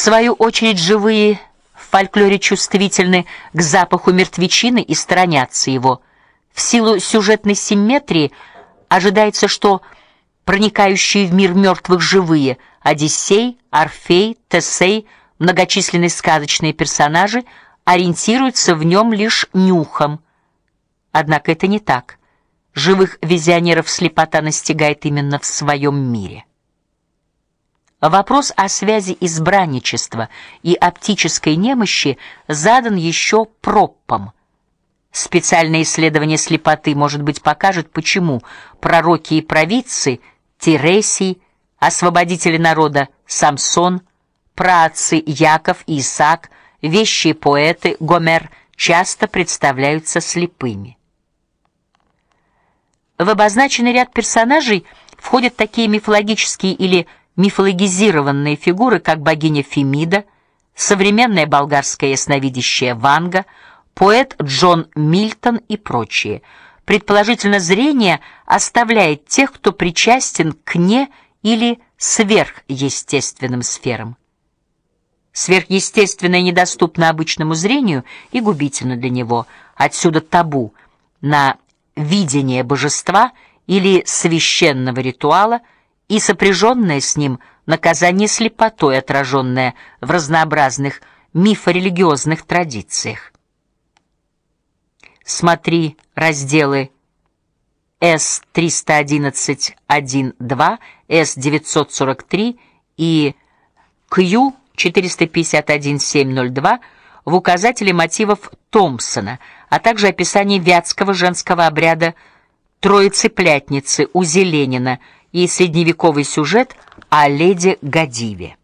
свою очередь живые в фольклоре чувствительны к запаху мертвечины и сторонятся его. В силу сюжетной симметрии ожидается, что проникающие в мир мертвых живые Одиссей, Орфей, Тесей, многочисленные сказочные персонажи ориентируются в нем лишь нюхом. Однако это не так. Живых визионеров слепота настигает именно в своем мире. Вопрос о связи избранничества и оптической немощи задан еще Проппом. Специальное исследование слепоты, может быть, покажет, почему пророки и провидцы Тересий, освободители народа Самсон, праотцы Яков и Исаак, вещие поэты Гомер часто представляются слепыми. В обозначенный ряд персонажей входят такие мифологические или мифологизированные фигуры, как богиня Фемида, современная болгарская ясновидящая Ванга, поэт Джон Мильтон и прочие. Предположительно, зрение оставляет тех, кто причастен к не или сверхъестественным сферам. Сверхъестественное недоступно обычному зрению и губительно для него. Отсюда табу на видение божества или священного ритуала и сопряженное с ним наказание слепотой, отраженное в разнообразных мифорелигиозных традициях. Смотри разделы С311.1.2, С943 и Q451.702 в указателе мотивов Томпсона, а также описание вятского женского обряда Троицы-плятницы у Зеленина и средневековый сюжет о леди Гадиве.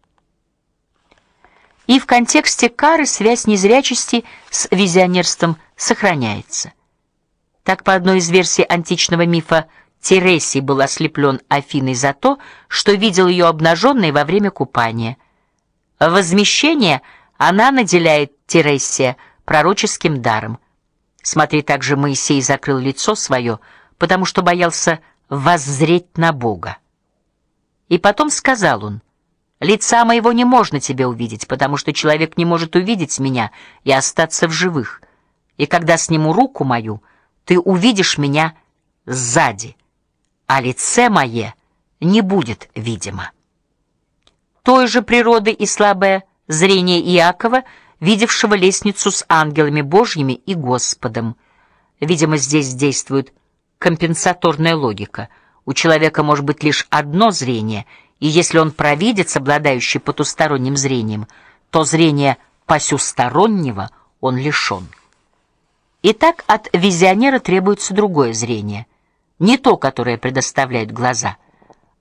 И в контексте кары связь незрячести с визионерством сохраняется. Так по одной из версий античного мифа Тересий был ослеплен Афиной за то, что видел ее обнаженной во время купания. Возмещение она наделяет Тересия пророческим даром. Смотри, также Моисей закрыл лицо свое, потому что боялся воззреть на Бога. И потом сказал он: Лица моего не можно тебе увидеть, потому что человек не может увидеть меня и остаться в живых. И когда сниму руку мою, ты увидишь меня сзади, а лице мое не будет видимо. Той же природы и слабое зрение Иакова, видевшего лестницу с ангелами Божьими и Господом. Видимо, здесь действует компенсаторная логика. У человека может быть лишь одно зрение — и если он провидец, обладающий потусторонним зрением, то зрение посюстороннего он лишен. Итак, от визионера требуется другое зрение, не то, которое предоставляют глаза.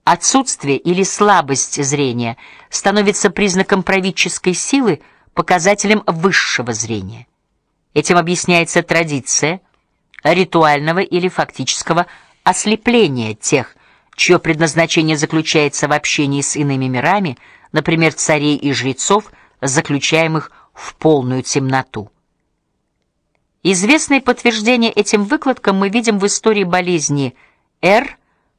Отсутствие или слабость зрения становится признаком правительской силы, показателем высшего зрения. Этим объясняется традиция ритуального или фактического ослепления тех, чье предназначение заключается в общении с иными мирами, например, царей и жрецов, заключаемых в полную темноту. Известные подтверждения этим выкладкам мы видим в истории болезни Р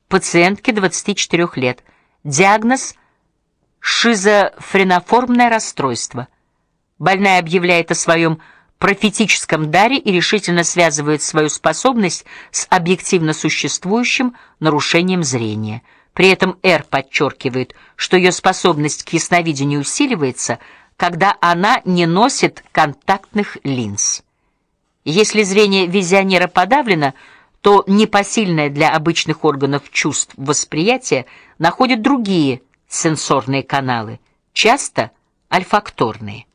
пациентки 24 лет. Диагноз шизофреноформное расстройство. Больная объявляет о своем профетическом даре и решительно связывает свою способность с объективно существующим нарушением зрения. При этом Р подчеркивает, что ее способность к ясновидению усиливается, когда она не носит контактных линз. Если зрение визионера подавлено, то непосильное для обычных органов чувств восприятие находит другие сенсорные каналы, часто альфакторные.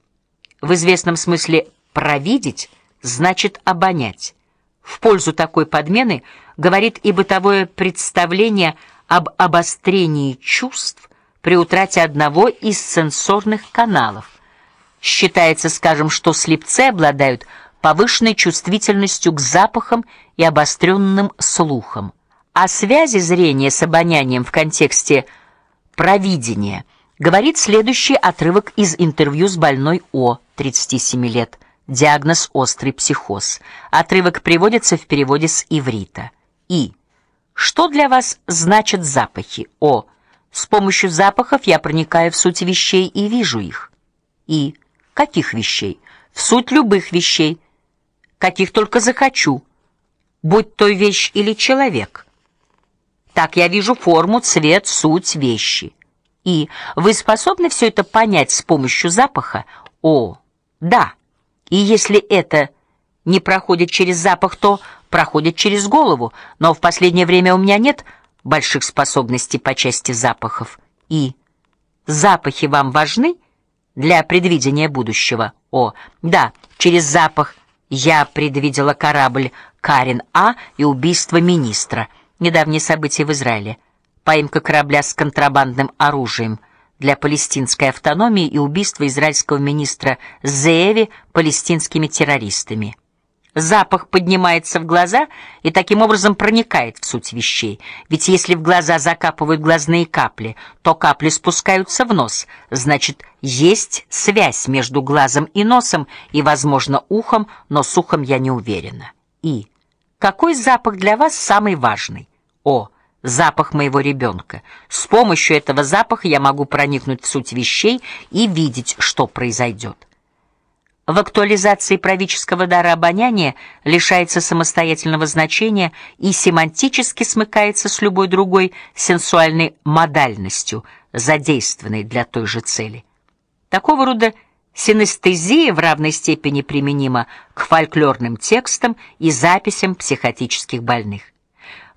В известном смысле Провидеть значит обонять. В пользу такой подмены говорит и бытовое представление об обострении чувств при утрате одного из сенсорных каналов. Считается, скажем, что слепцы обладают повышенной чувствительностью к запахам и обостренным слухом. О связи зрения с обонянием в контексте провидения говорит следующий отрывок из интервью с больной О, 37 лет. Диагноз острый психоз. Отрывок приводится в переводе с иврита. И что для вас значат запахи? О. С помощью запахов я проникаю в суть вещей и вижу их. И каких вещей? В суть любых вещей, каких только захочу, будь то вещь или человек. Так я вижу форму, цвет, суть вещи. И вы способны все это понять с помощью запаха? О, да. И если это не проходит через запах, то проходит через голову. Но в последнее время у меня нет больших способностей по части запахов. И запахи вам важны для предвидения будущего? О, да, через запах я предвидела корабль Карин А и убийство министра. Недавние события в Израиле. Поимка корабля с контрабандным оружием для палестинской автономии и убийство израильского министра Зееви палестинскими террористами. Запах поднимается в глаза и таким образом проникает в суть вещей. Ведь если в глаза закапывают глазные капли, то капли спускаются в нос. Значит, есть связь между глазом и носом и, возможно, ухом, но с ухом я не уверена. И какой запах для вас самый важный? О, запах моего ребенка. С помощью этого запаха я могу проникнуть в суть вещей и видеть, что произойдет. В актуализации правительского дара обоняния лишается самостоятельного значения и семантически смыкается с любой другой сенсуальной модальностью, задействованной для той же цели. Такого рода синестезия в равной степени применима к фольклорным текстам и записям психотических больных.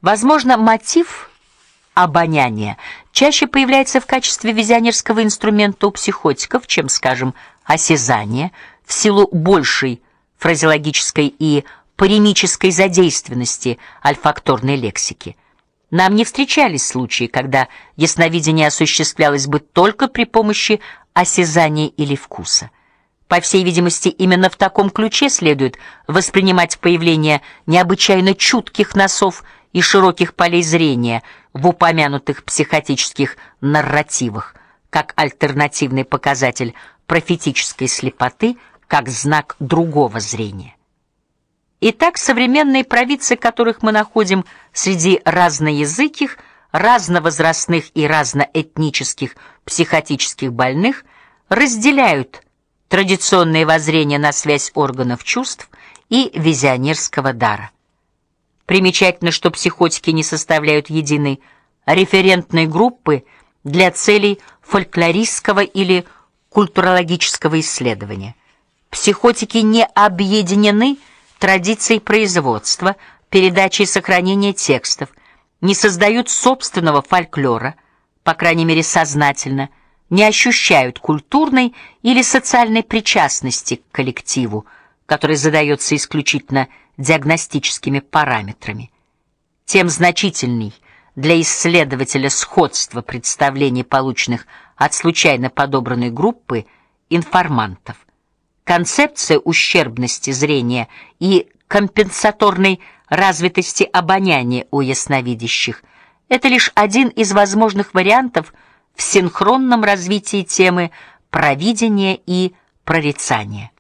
Возможно, мотив обоняния чаще появляется в качестве визионерского инструмента у психотиков, чем, скажем, осязание – в силу большей фразеологической и паремической задействованности альфакторной лексики. Нам не встречались случаи, когда ясновидение осуществлялось бы только при помощи осязания или вкуса. По всей видимости, именно в таком ключе следует воспринимать появление необычайно чутких носов и широких полей зрения в упомянутых психотических нарративах, как альтернативный показатель профетической слепоты – как знак другого зрения. Итак, современные провидцы, которых мы находим среди разноязыких, разновозрастных и разноэтнических психотических больных, разделяют традиционные воззрения на связь органов чувств и визионерского дара. Примечательно, что психотики не составляют единой референтной группы для целей фольклористского или культурологического исследования – Психотики не объединены традицией производства, передачи и сохранения текстов, не создают собственного фольклора, по крайней мере, сознательно, не ощущают культурной или социальной причастности к коллективу, который задается исключительно диагностическими параметрами. Тем значительней для исследователя сходство представлений, полученных от случайно подобранной группы информантов. Концепция ущербности зрения и компенсаторной развитости обоняния у ясновидящих это лишь один из возможных вариантов в синхронном развитии темы провидения и прорицания.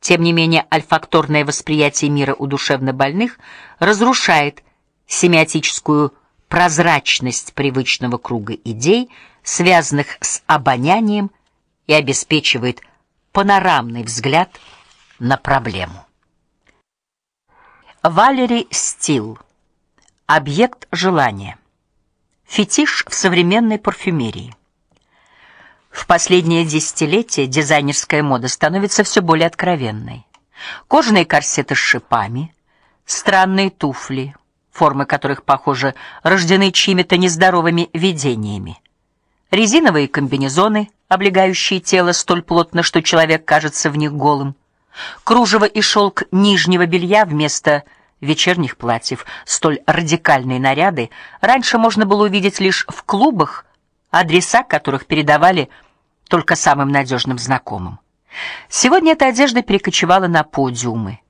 Тем не менее, альфакторное восприятие мира у душевнобольных разрушает семиотическую прозрачность привычного круга идей, связанных с обонянием, и обеспечивает панорамный взгляд на проблему. Валери Стил. Объект желания. Фетиш в современной парфюмерии. В последние десятилетия дизайнерская мода становится все более откровенной. Кожаные корсеты с шипами, странные туфли, формы которых, похоже, рождены чьими-то нездоровыми видениями. Резиновые комбинезоны облегающие тело столь плотно, что человек кажется в них голым. Кружево и шелк нижнего белья вместо вечерних платьев. Столь радикальные наряды раньше можно было увидеть лишь в клубах, адреса которых передавали только самым надежным знакомым. Сегодня эта одежда перекочевала на подиумы.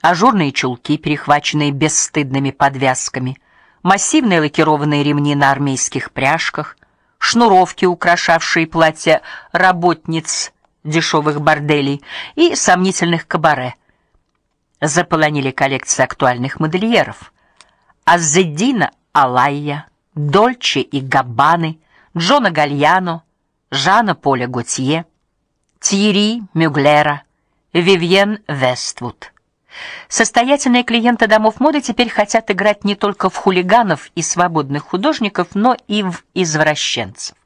Ажурные чулки, перехваченные бесстыдными подвязками, массивные лакированные ремни на армейских пряжках, шнуровки, украшавшие платья работниц дешевых борделей и сомнительных кабаре. Заполонили коллекции актуальных модельеров. Аззеддина Алайя, Дольче и Габбаны, Джона Гальяно, Жана Поля Готье. Тьерри Мюглера, Вивьен Вествуд. Состоятельные клиенты домов моды теперь хотят играть не только в хулиганов и свободных художников, но и в извращенцев.